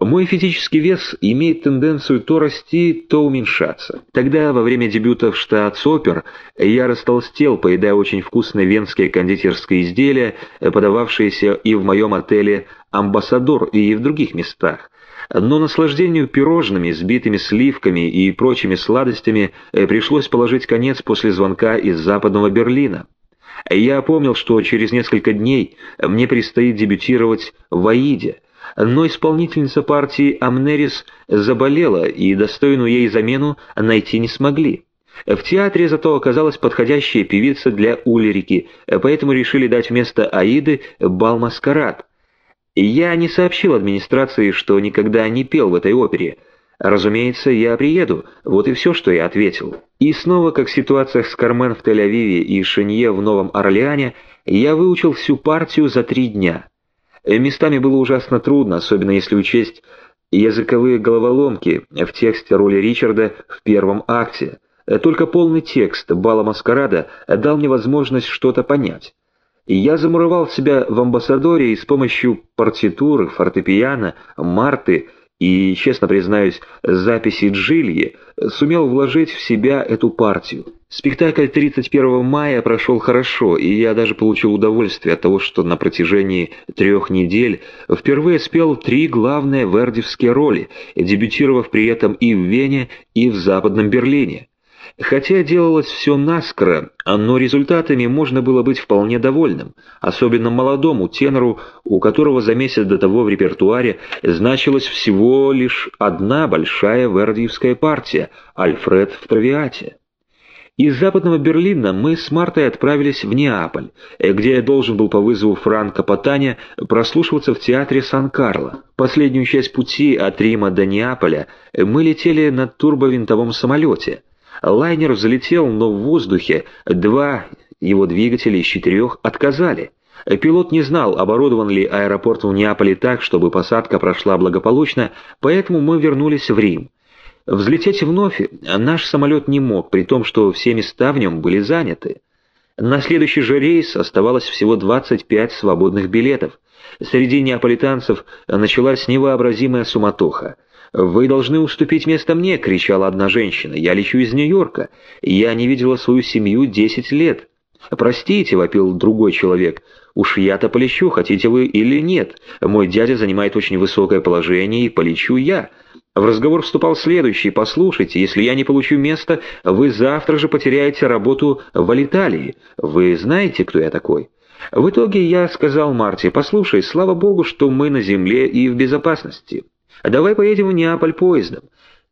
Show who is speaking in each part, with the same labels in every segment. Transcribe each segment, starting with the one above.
Speaker 1: Мой физический вес имеет тенденцию то расти, то уменьшаться. Тогда, во время дебюта в штатс-опер, я растолстел, поедая очень вкусные венские кондитерские изделия, подававшиеся и в моем отеле «Амбассадор», и в других местах. Но наслаждению пирожными, сбитыми сливками и прочими сладостями пришлось положить конец после звонка из западного Берлина. Я помнил, что через несколько дней мне предстоит дебютировать в «Аиде», но исполнительница партии Амнерис заболела, и достойную ей замену найти не смогли. В театре зато оказалась подходящая певица для Ульрики, поэтому решили дать вместо Аиды бал-маскарад. Я не сообщил администрации, что никогда не пел в этой опере. Разумеется, я приеду, вот и все, что я ответил. И снова, как в ситуациях с Кармен в Тель-Авиве и Шенье в Новом Орлеане, я выучил всю партию за три дня. Э, местами было ужасно трудно, особенно если учесть языковые головоломки в тексте роли Ричарда в первом акте. Э, только полный текст «Бала Маскарада» дал мне возможность что-то понять. Я замуровал себя в амбассадоре и с помощью партитуры, фортепиано, марты и, честно признаюсь, записи Джильи сумел вложить в себя эту партию. Спектакль 31 мая прошел хорошо, и я даже получил удовольствие от того, что на протяжении трех недель впервые спел три главные вердивские роли, дебютировав при этом и в Вене, и в Западном Берлине. Хотя делалось все наскоро, но результатами можно было быть вполне довольным, особенно молодому тенору, у которого за месяц до того в репертуаре значилась всего лишь одна большая вердиевская партия «Альфред в травиате». Из западного Берлина мы с Мартой отправились в Неаполь, где я должен был по вызову Франка Потаня прослушиваться в театре Сан-Карло. Последнюю часть пути от Рима до Неаполя мы летели на турбовинтовом самолете – Лайнер взлетел, но в воздухе два его двигателя из четырех отказали. Пилот не знал, оборудован ли аэропорт в Неаполе так, чтобы посадка прошла благополучно, поэтому мы вернулись в Рим. Взлететь вновь наш самолет не мог, при том, что все места в нем были заняты. На следующий же рейс оставалось всего 25 свободных билетов. Среди неаполитанцев началась невообразимая суматоха. «Вы должны уступить место мне!» — кричала одна женщина. «Я лечу из Нью-Йорка. Я не видела свою семью десять лет». «Простите», — вопил другой человек. «Уж я-то полечу, хотите вы или нет. Мой дядя занимает очень высокое положение, и полечу я». В разговор вступал следующий. «Послушайте, если я не получу место, вы завтра же потеряете работу в Алиталии. Вы знаете, кто я такой?» В итоге я сказал Марте, «Послушай, слава богу, что мы на земле и в безопасности». А давай поедем в Неаполь поездом.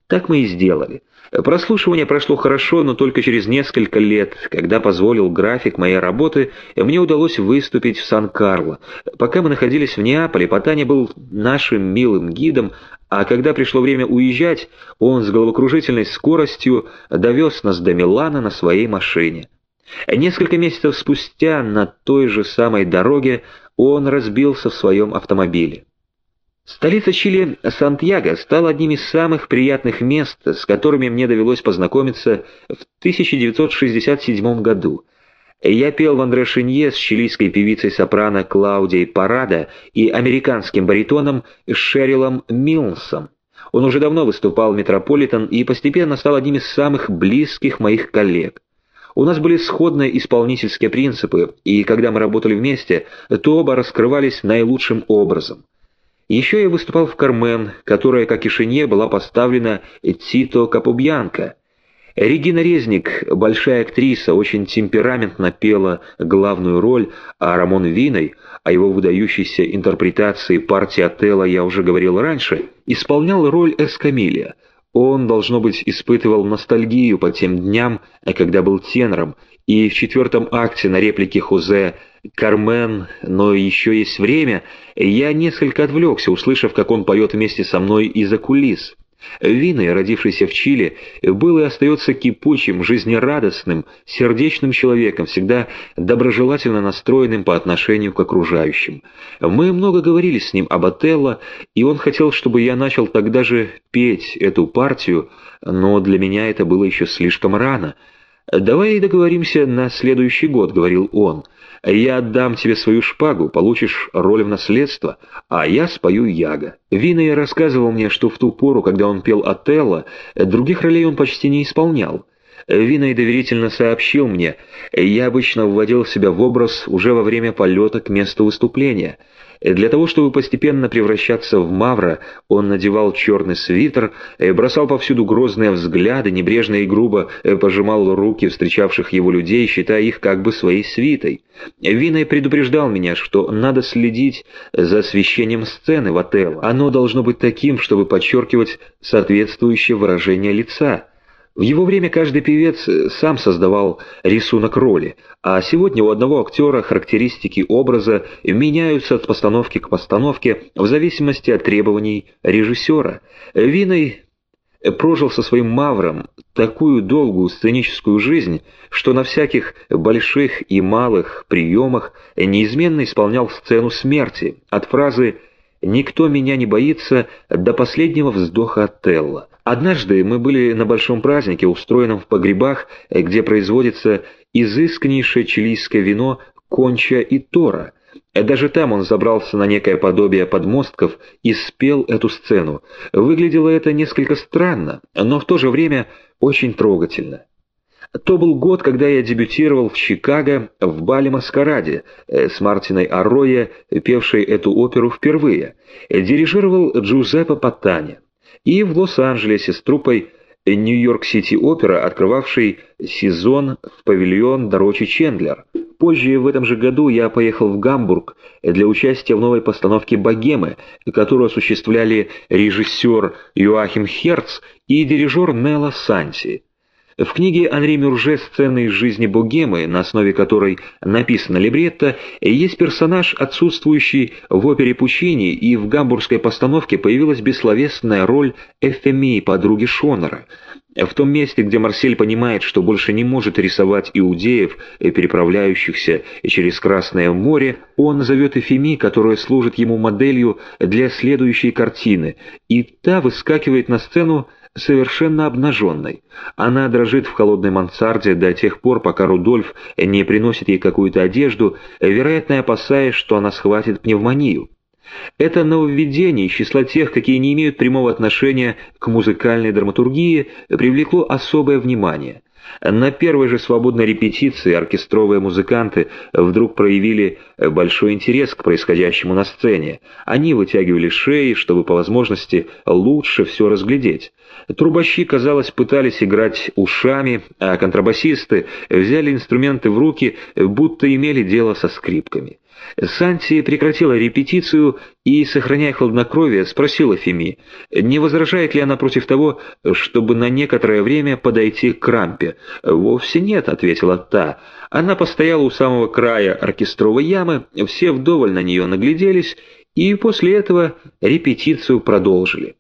Speaker 1: Так мы и сделали. Прослушивание прошло хорошо, но только через несколько лет, когда позволил график моей работы, мне удалось выступить в Сан-Карло. Пока мы находились в Неаполе, Потани был нашим милым гидом, а когда пришло время уезжать, он с головокружительной скоростью довез нас до Милана на своей машине. Несколько месяцев спустя на той же самой дороге он разбился в своем автомобиле. Столица Чили Сантьяго стала одним из самых приятных мест, с которыми мне довелось познакомиться в 1967 году. Я пел в Андре с чилийской певицей-сопрано Клаудией Парада и американским баритоном Шерилом Милнсом. Он уже давно выступал в Метрополитен и постепенно стал одним из самых близких моих коллег. У нас были сходные исполнительские принципы, и когда мы работали вместе, то оба раскрывались наилучшим образом – еще я выступал в «Кармен», которая, как и Шине, была поставлена Тито Капубьянко. Регина Резник, большая актриса, очень темпераментно пела главную роль, а Рамон Виной, о его выдающейся интерпретации партии Отелла я уже говорил раньше, исполнял роль Эскамилия. Он, должно быть, испытывал ностальгию по тем дням, когда был тенором, и в четвертом акте на реплике Хузе «Кармен, но еще есть время», я несколько отвлекся, услышав, как он поет вместе со мной из-за кулис. Винный, родившийся в Чили, был и остается кипучим, жизнерадостным, сердечным человеком, всегда доброжелательно настроенным по отношению к окружающим. Мы много говорили с ним об Отелло, и он хотел, чтобы я начал тогда же петь эту партию, но для меня это было еще слишком рано — «Давай договоримся на следующий год», — говорил он. «Я отдам тебе свою шпагу, получишь роль в наследство, а я спою Яга». Виней рассказывал мне, что в ту пору, когда он пел Отелло, других ролей он почти не исполнял. Виной доверительно сообщил мне, я обычно вводил себя в образ уже во время полета к месту выступления — для того, чтобы постепенно превращаться в мавра, он надевал черный свитер, бросал повсюду грозные взгляды, небрежно и грубо э, пожимал руки встречавших его людей, считая их как бы своей свитой. Виной предупреждал меня, что надо следить за освещением сцены в отеле. Оно должно быть таким, чтобы подчеркивать соответствующее выражение лица. В его время каждый певец э, сам создавал рисунок роли, а сегодня у одного актера характеристики образа меняются от постановки к постановке в зависимости от требований режиссера. Виной прожил со своим мавром такую долгую сценическую жизнь, что на всяких больших и малых приемах неизменно исполнял сцену смерти от фразы «Никто меня не боится» до последнего вздоха Отелла. Однажды мы были на большом празднике, устроенном в погребах, где производится изысканнейшее чилийское вино конча и тора. Даже там он забрался на некое подобие подмостков и спел эту сцену. Выглядело это несколько странно, но в то же время очень трогательно. То был год, когда я дебютировал в Чикаго в бале-маскараде э, с Мартиной Арроя, певшей эту оперу впервые. Дирижировал Джузеппе Паттани и в Лос-Анджелесе с труппой Нью-Йорк-Сити-Опера, открывавшей сезон в павильон Дорочи Чендлер. Позже в этом же году я поехал в Гамбург для участия в новой постановке «Богемы», которую осуществляли режиссер Юахим Херц и дирижер Нелла Санти. В книге Анри Мюрже «Сцены из жизни богемы», на основе которой написана либретто, есть персонаж, отсутствующий в опере Пучини, и в гамбургской постановке появилась бессловесная роль Эфемии, подруги Шонера. В том месте, где Марсель понимает, что больше не может рисовать иудеев, переправляющихся через Красное море, он зовет Эфеми, которая служит ему моделью для следующей картины, и та выскакивает на сцену совершенно обнаженной. Она дрожит в холодной мансарде до тех пор, пока Рудольф не приносит ей какую-то одежду, вероятно, опасаясь, что она схватит пневмонию. Это нововведение из числа тех, какие не имеют прямого отношения к музыкальной драматургии, привлекло особое внимание. На первой же свободной репетиции оркестровые музыканты вдруг проявили большой интерес к происходящему на сцене. Они вытягивали шеи, чтобы по возможности лучше все разглядеть. Трубащи, казалось, пытались играть ушами, а контрабасисты взяли инструменты в руки, будто имели дело со скрипками. Санти прекратила репетицию и, сохраняя хладнокровие, спросила Феми, не возражает ли она против того, чтобы на некоторое время подойти к рампе. «Вовсе нет», — ответила та. Она постояла у самого края оркестровой ямы, все вдоволь на нее нагляделись, и после этого репетицию продолжили.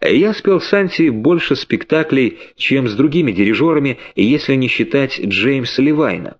Speaker 1: Я спел Санти больше спектаклей, чем с другими дирижерами, если не считать Джеймса Левайна.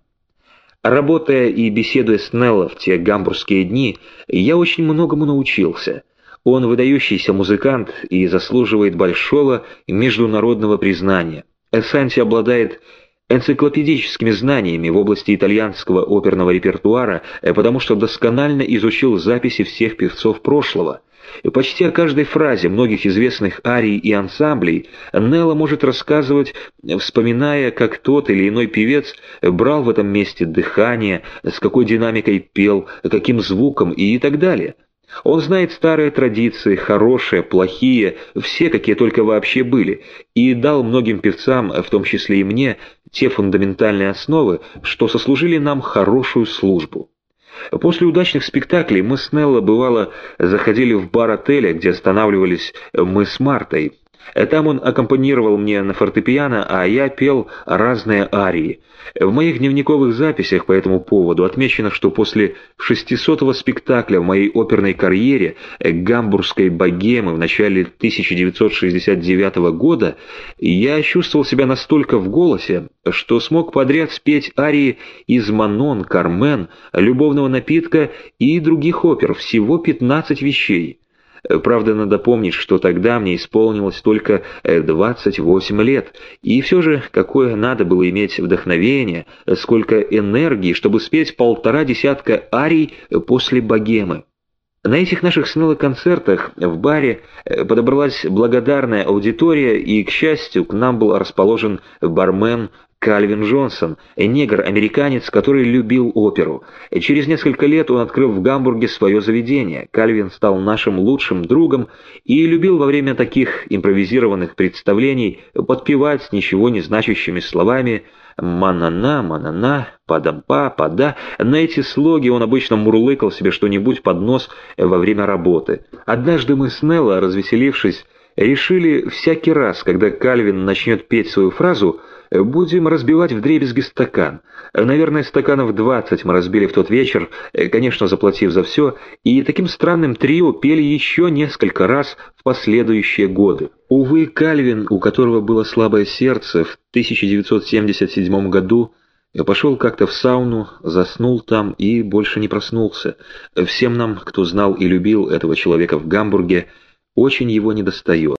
Speaker 1: Работая и беседуя с Нелло в те гамбургские дни, я очень многому научился. Он выдающийся музыкант и заслуживает большого международного признания. Санти обладает энциклопедическими знаниями в области итальянского оперного репертуара, потому что досконально изучил записи всех певцов прошлого – почти о каждой фразе многих известных арий и ансамблей Нелла может рассказывать, вспоминая, как тот или иной певец брал в этом месте дыхание, с какой динамикой пел, каким звуком и так далее. Он знает старые традиции, хорошие, плохие, все, какие только вообще были, и дал многим певцам, в том числе и мне, те фундаментальные основы, что сослужили нам хорошую службу. После удачных спектаклей мы с Нелло, бывало, заходили в бар отеля, где останавливались мы с Мартой. Там он аккомпанировал мне на фортепиано, а я пел разные арии. В моих дневниковых записях по этому поводу отмечено, что после 600-го спектакля в моей оперной карьере «Гамбургской богемы» в начале 1969 года я чувствовал себя настолько в голосе, что смог подряд спеть арии из «Манон», «Кармен», «Любовного напитка» и других опер, всего 15 вещей. Правда, надо помнить, что тогда мне исполнилось только 28 лет, и все же какое надо было иметь вдохновение, сколько энергии, чтобы спеть полтора десятка арий после богемы. На этих наших смелых концертах в баре подобралась благодарная аудитория, и, к счастью, к нам был расположен бармен Кальвин Джонсон, негр-американец, который любил оперу. Через несколько лет он открыл в Гамбурге свое заведение. Кальвин стал нашим лучшим другом и любил во время таких импровизированных представлений подпевать ничего не значащими словами «манана, манана», «падампа», «пада». На эти слоги он обычно мурлыкал себе что-нибудь под нос во время работы. Однажды мы с Нелло, развеселившись, решили всякий раз, когда Кальвин начнет петь свою фразу, будем разбивать вдребезги стакан. Наверное, стаканов двадцать мы разбили в тот вечер, конечно, заплатив за все, и таким странным трио пели еще несколько раз в последующие годы. Увы, Кальвин, у которого было слабое сердце, в 1977 году пошел как-то в сауну, заснул там и больше не проснулся. Всем нам, кто знал и любил этого человека в Гамбурге, очень его недостает.